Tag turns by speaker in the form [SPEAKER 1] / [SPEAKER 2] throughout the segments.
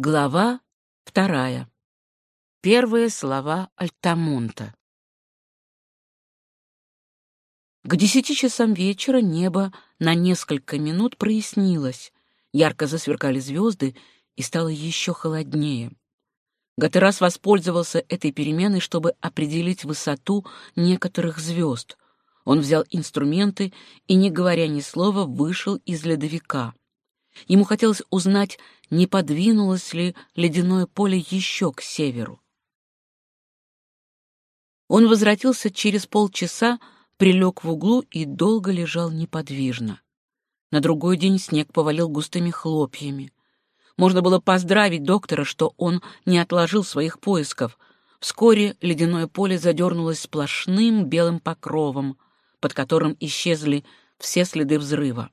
[SPEAKER 1] Глава вторая. Первые слова Альтамонта. К десяти часам вечера небо на несколько минут прояснилось, ярко засверкали звезды и стало еще холоднее. Гатерас воспользовался этой переменой, чтобы определить высоту некоторых звезд. Он взял инструменты и, не говоря ни слова, вышел из ледовика. Ему хотелось узнать, не подвинулось ли ледяное поле еще к северу. Он возвратился через полчаса, прилег в углу и долго лежал неподвижно. На другой день снег повалил густыми хлопьями. Можно было поздравить доктора, что он не отложил своих поисков. Вскоре ледяное поле задернулось сплошным белым покровом, под которым исчезли все следы взрыва.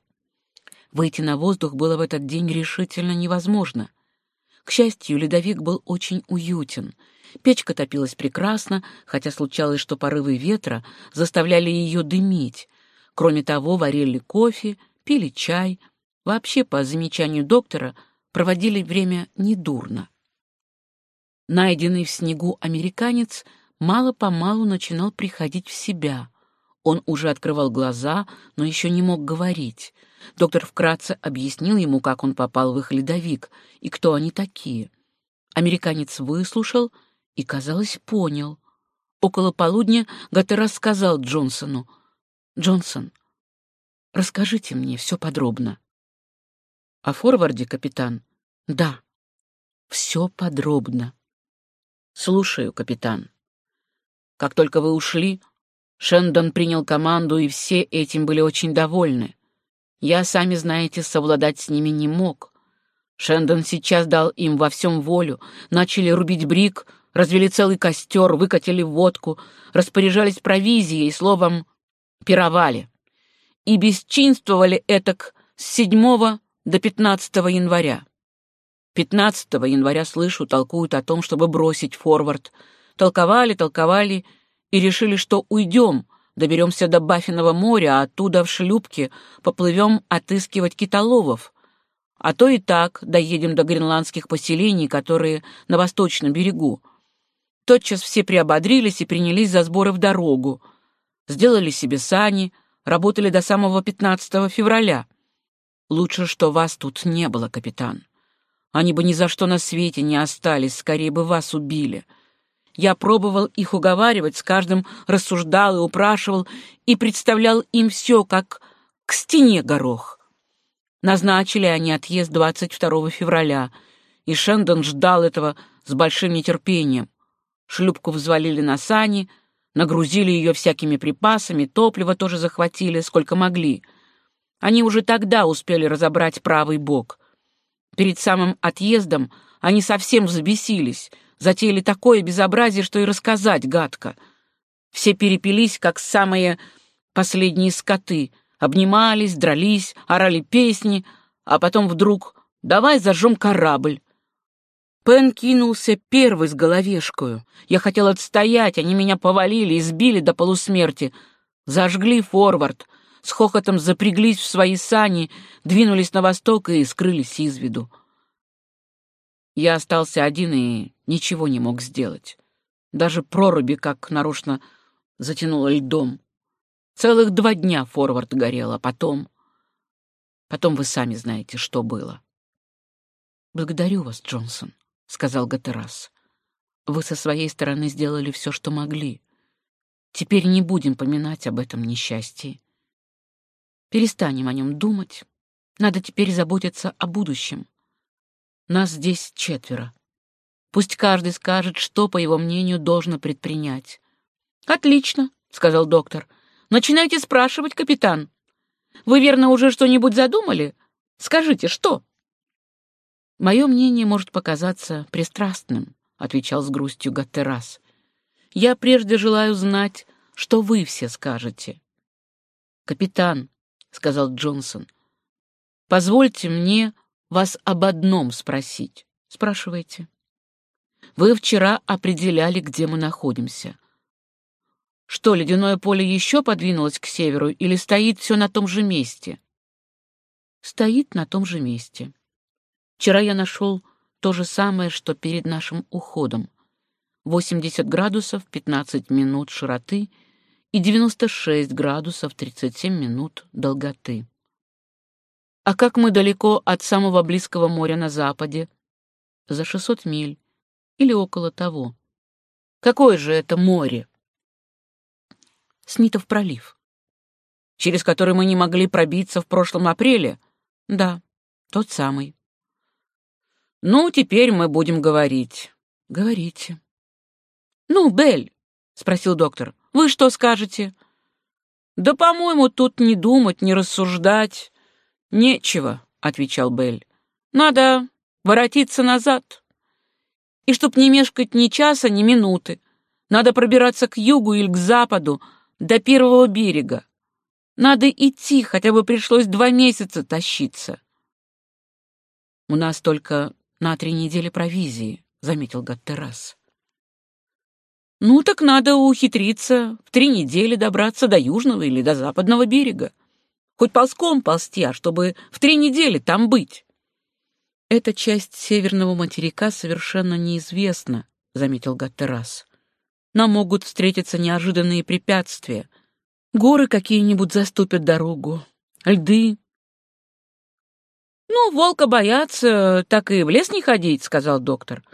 [SPEAKER 1] Выйти на воздух было в этот день решительно невозможно. К счастью, ледовик был очень уютен. Печка топилась прекрасно, хотя случалось, что порывы ветра заставляли ее дымить. Кроме того, варили кофе, пили чай. Вообще, по замечанию доктора, проводили время недурно. Найденный в снегу американец мало-помалу начинал приходить в себя. Он уже открывал глаза, но еще не мог говорить. Доктор вкратце объяснил ему, как он попал в их ледовик и кто они такие. Американец выслушал и, казалось, понял. Около полудня Гатте рассказал Джонсону. «Джонсон, расскажите мне все подробно». «О форварде, капитан?» «Да, все подробно». «Слушаю, капитан». «Как только вы ушли, Шендон принял команду, и все этим были очень довольны. Я, сами знаете, совладать с ними не мог. Шендон сейчас дал им во всем волю, начали рубить брик, развели целый костер, выкатили водку, распоряжались провизией, словом, пировали. И бесчинствовали этак с 7 до 15 января. 15 января, слышу, толкуют о том, чтобы бросить форвард. Толковали, толковали и решили, что уйдем, Доберемся до Баффиного моря, а оттуда в шлюпке поплывем отыскивать китоловов. А то и так доедем до гренландских поселений, которые на восточном берегу. Тотчас все приободрились и принялись за сборы в дорогу. Сделали себе сани, работали до самого 15 февраля. Лучше, что вас тут не было, капитан. Они бы ни за что на свете не остались, скорее бы вас убили. Я пробовал их уговаривать, с каждым рассуждал и упрашивал, и представлял им все, как к стене горох. Назначили они отъезд 22 февраля, и Шендон ждал этого с большим нетерпением. Шлюпку взвалили на сани, нагрузили ее всякими припасами, топливо тоже захватили, сколько могли. Они уже тогда успели разобрать правый бок. Перед самым отъездом они совсем взбесились — затеяли такое безобразие, что и рассказать гадко. Все перепились, как самые последние скоты, обнимались, дрались, орали песни, а потом вдруг «давай зажжем корабль». Пен кинулся первый с головешкою. Я хотел отстоять, они меня повалили и сбили до полусмерти. Зажгли форвард, с хохотом запряглись в свои сани, двинулись на восток и скрылись из виду. Я остался один и ничего не мог сделать. Даже проруби как нарочно затянуло льдом. Целых два дня форвард горел, а потом... Потом вы сами знаете, что было. «Благодарю вас, Джонсон», — сказал Гатерас. «Вы со своей стороны сделали все, что могли. Теперь не будем поминать об этом несчастье. Перестанем о нем думать. Надо теперь заботиться о будущем. Нас здесь четверо. Пусть каждый скажет, что, по его мнению, должно предпринять. «Отлично», — сказал доктор. «Начинайте спрашивать, капитан. Вы, верно, уже что-нибудь задумали? Скажите, что?» «Мое мнение может показаться пристрастным», — отвечал с грустью Гаттерас. «Я прежде желаю знать, что вы все скажете». «Капитан», — сказал Джонсон, — «позвольте мне вас об одном спросить. Спрашивайте. Вы вчера определяли, где мы находимся. Что, ледяное поле еще подвинулось к северу или стоит все на том же месте? Стоит на том же месте. Вчера я нашел то же самое, что перед нашим уходом. 80 градусов 15 минут широты и 96 градусов 37 минут долготы. А как мы далеко от самого близкого моря на западе? За 600 миль или около того. Какое же это море? Смитов пролив. Через который мы не могли пробиться в прошлом апреле? Да, тот самый. Ну, теперь мы будем говорить. Говорите. Ну, Белль, спросил доктор, вы что скажете? Да, по-моему, тут не думать, не рассуждать. Нечего, отвечал Белль. Надо воротиться назад. И чтоб не мешкать ни часа, ни минуты. Надо пробираться к югу или к западу, до первого берега. Надо идти, хотя бы пришлось два месяца тащиться. У нас только на три недели провизии, заметил Гаттерас. Ну так надо ухитриться в три недели добраться до южного или до западного берега. Хоть ползком ползти, а чтобы в три недели там быть. Эта часть северного материка совершенно неизвестна, заметил Гаттерас. Нам могут встретиться неожиданные препятствия. Горы какие-нибудь заступят дорогу, льды. Ну, волка боятся, так и в лес не ходить, сказал доктор.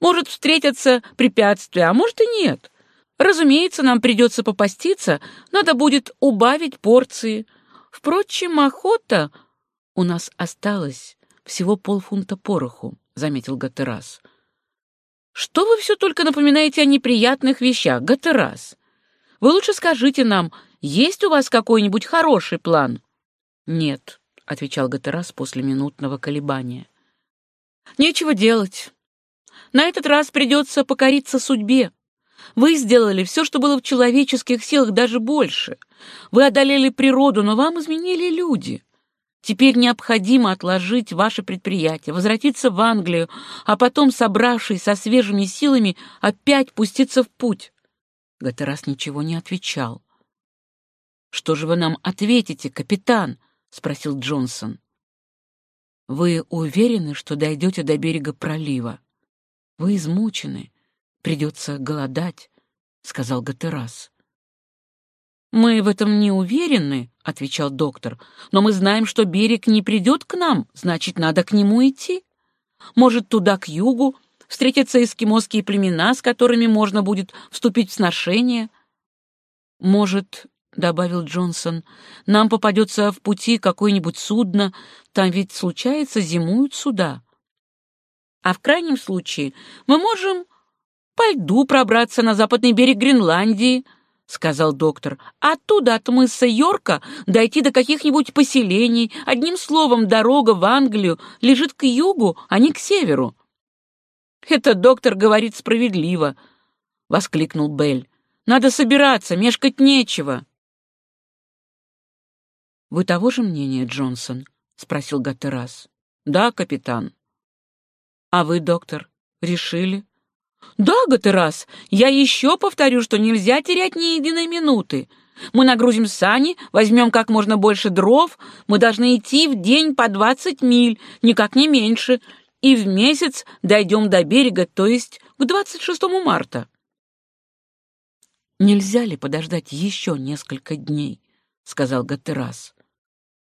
[SPEAKER 1] Может встретиться препятствия, а может и нет. Разумеется, нам придется попаститься, надо будет убавить порции. Впрочем, охота у нас осталась всего полфунта пороху, заметил Гатерас. Что вы все только напоминаете о неприятных вещах, Гатерас? Вы лучше скажите нам, есть у вас какой-нибудь хороший план? Нет, отвечал Гатерас после минутного колебания. Нечего делать. На этот раз придется покориться судьбе. Вы сделали все, что было в человеческих силах, даже больше. Вы одолели природу, но вам изменили люди. Теперь необходимо отложить ваше предприятие, возвратиться в Англию, а потом, собравшись со свежими силами, опять пуститься в путь. Гатерас ничего не отвечал. «Что же вы нам ответите, капитан?» — спросил Джонсон. «Вы уверены, что дойдете до берега пролива?» Вы измучены, придется голодать, — сказал Гатерас. «Мы в этом не уверены», — отвечал доктор, «но мы знаем, что берег не придет к нам, значит, надо к нему идти. Может, туда, к югу, встретятся эскимосские племена, с которыми можно будет вступить в сношение. Может, — добавил Джонсон, — нам попадется в пути какое-нибудь судно, там ведь случается зимуют суда. А в крайнем случае мы можем по льду пробраться на западный берег Гренландии, — сказал доктор. «Оттуда, от мыса Йорка, дойти до каких-нибудь поселений. Одним словом, дорога в Англию лежит к югу, а не к северу». «Это доктор говорит справедливо», — воскликнул Белль. «Надо собираться, мешкать нечего». «Вы того же мнения, Джонсон?» — спросил Гаттерас. «Да, капитан». А вы, доктор, решили? Да, Гатерас, я еще повторю, что нельзя терять ни единой минуты. Мы нагрузим сани, возьмем как можно больше дров, мы должны идти в день по двадцать миль, никак не меньше, и в месяц дойдем до берега, то есть к двадцать шестому марта. «Нельзя ли подождать еще несколько дней?» — сказал Гатерас.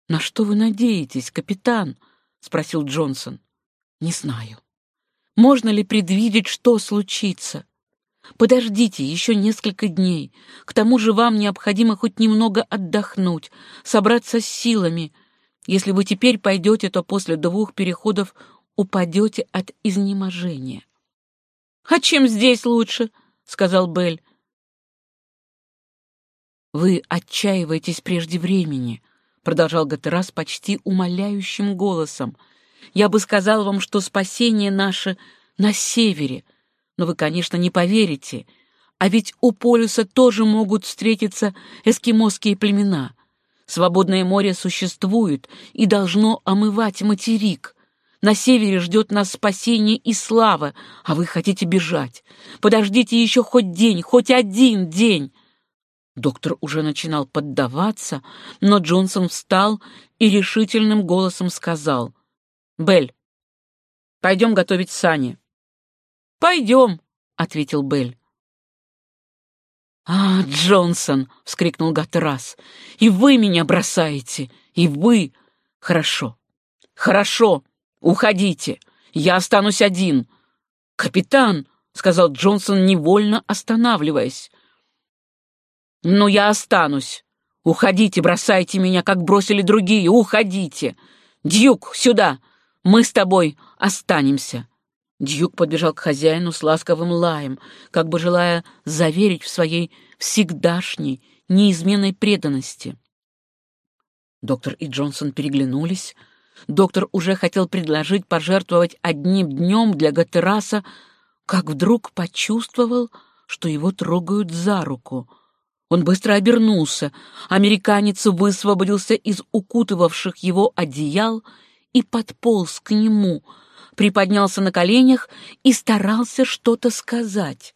[SPEAKER 1] «На что вы надеетесь, капитан?» — спросил Джонсон. «Не знаю. Можно ли предвидеть, что случится? Подождите еще несколько дней. К тому же вам необходимо хоть немного отдохнуть, собраться с силами. Если вы теперь пойдете, то после двух переходов упадете от изнеможения. — А чем здесь лучше? — сказал Белль. — Вы отчаиваетесь прежде времени, — продолжал Гатерас почти умоляющим голосом. Я бы сказал вам, что спасение наше на севере, но вы, конечно, не поверите. А ведь у полюса тоже могут встретиться эскимосские племена. Свободное море существует и должно омывать материк. На севере ждет нас спасение и слава, а вы хотите бежать. Подождите еще хоть день, хоть один день. Доктор уже начинал поддаваться, но Джонсон встал и решительным голосом сказал, Бель, Пойдем готовить сани». «Пойдем», — ответил Белль. «А, Джонсон!» — вскрикнул Гаттерас. «И вы меня бросаете! И вы! Хорошо, хорошо, уходите! Я останусь один!» «Капитан!» — сказал Джонсон, невольно останавливаясь. «Ну, я останусь. Уходите, бросайте меня, как бросили другие, уходите! Дьюк, сюда! Мы с тобой останемся!» Дьюк подбежал к хозяину с ласковым лаем, как бы желая заверить в своей всегдашней, неизменной преданности. Доктор и Джонсон переглянулись. Доктор уже хотел предложить пожертвовать одним днем для Гатераса, как вдруг почувствовал, что его трогают за руку. Он быстро обернулся. Американец высвободился из укутывавших его одеял и подполз к нему — приподнялся на коленях и старался что-то сказать.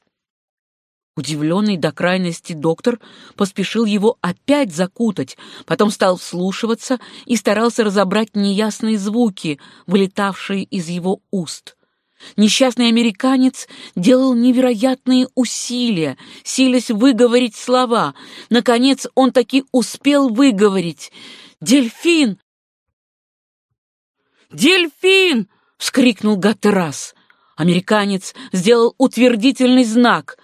[SPEAKER 1] Удивленный до крайности доктор поспешил его опять закутать, потом стал вслушиваться и старался разобрать неясные звуки, вылетавшие из его уст. Несчастный американец делал невероятные усилия, силясь выговорить слова. Наконец он таки успел выговорить. «Дельфин! Дельфин!» — вскрикнул Гаттерас. Американец сделал утвердительный знак.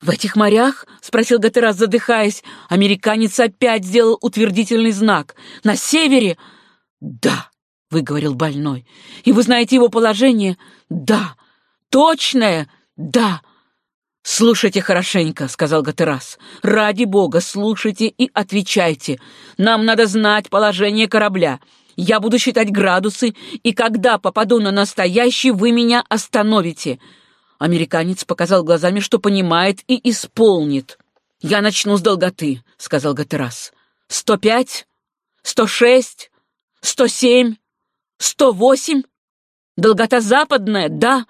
[SPEAKER 1] «В этих морях?» — спросил Гаттерас, задыхаясь. Американец опять сделал утвердительный знак. «На севере?» «Да», — выговорил больной. «И вы знаете его положение?» «Да». «Точное?» «Да». «Слушайте хорошенько», — сказал Гатерас. «Ради бога, слушайте и отвечайте. Нам надо знать положение корабля. Я буду считать градусы, и когда попаду на настоящий, вы меня остановите». Американец показал глазами, что понимает и исполнит. «Я начну с долготы», — сказал Гатерас. «Сто пять? Сто шесть? Сто семь? Сто восемь? Долгота западная, да?»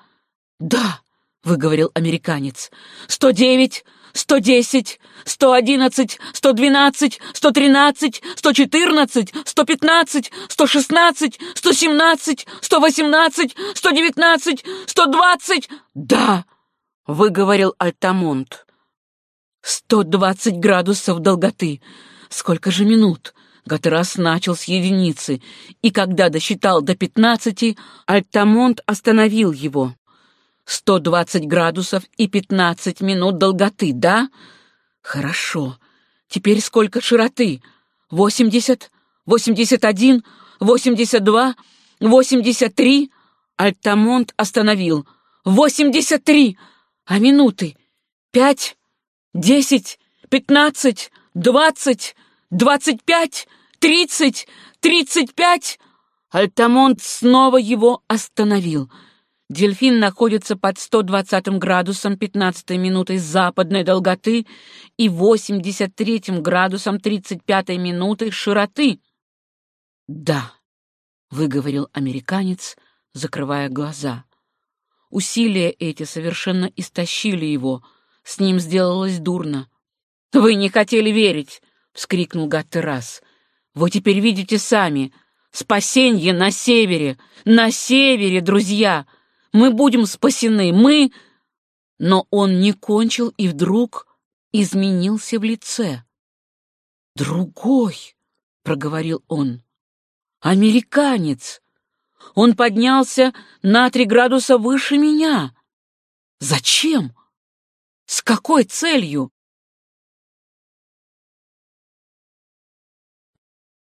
[SPEAKER 1] «Да», — выговорил американец. «Сто девять? Сто десять, сто одиннадцать, сто двенадцать, сто тринадцать, сто четырнадцать, сто пятнадцать, сто шестнадцать, сто семнадцать, сто восемнадцать, сто девятнадцать, сто двадцать. Да, выговорил Альтамонт. Сто двадцать градусов долготы. Сколько же минут? Гатерас начал с единицы, и когда досчитал до пятнадцати, Альтамонт остановил его. Сто двадцать градусов и пятнадцать минут долготы, да? Хорошо. Теперь сколько широты? Восемьдесят? Восемьдесят один? Восемьдесят два? Восемьдесят три? Альтамонт остановил. Восемьдесят три! А минуты? Пять? Десять? Пятнадцать? Двадцать? Двадцать пять? Тридцать? Тридцать пять? Альтамонт снова его остановил — Дельфин находится под 120 градусом 15 минутой западной долготы и 83 градусом 35 минутой широты. «Да», — выговорил американец, закрывая глаза. Усилия эти совершенно истощили его, с ним сделалось дурно. «Вы не хотели верить!» — вскрикнул Гаттерас. «Вы теперь видите сами. Спасенье на севере! На севере, друзья!» Мы будем спасены, мы...» Но он не кончил и вдруг изменился в лице. «Другой», — проговорил он, — «американец. Он поднялся на три градуса выше меня. Зачем? С какой целью?»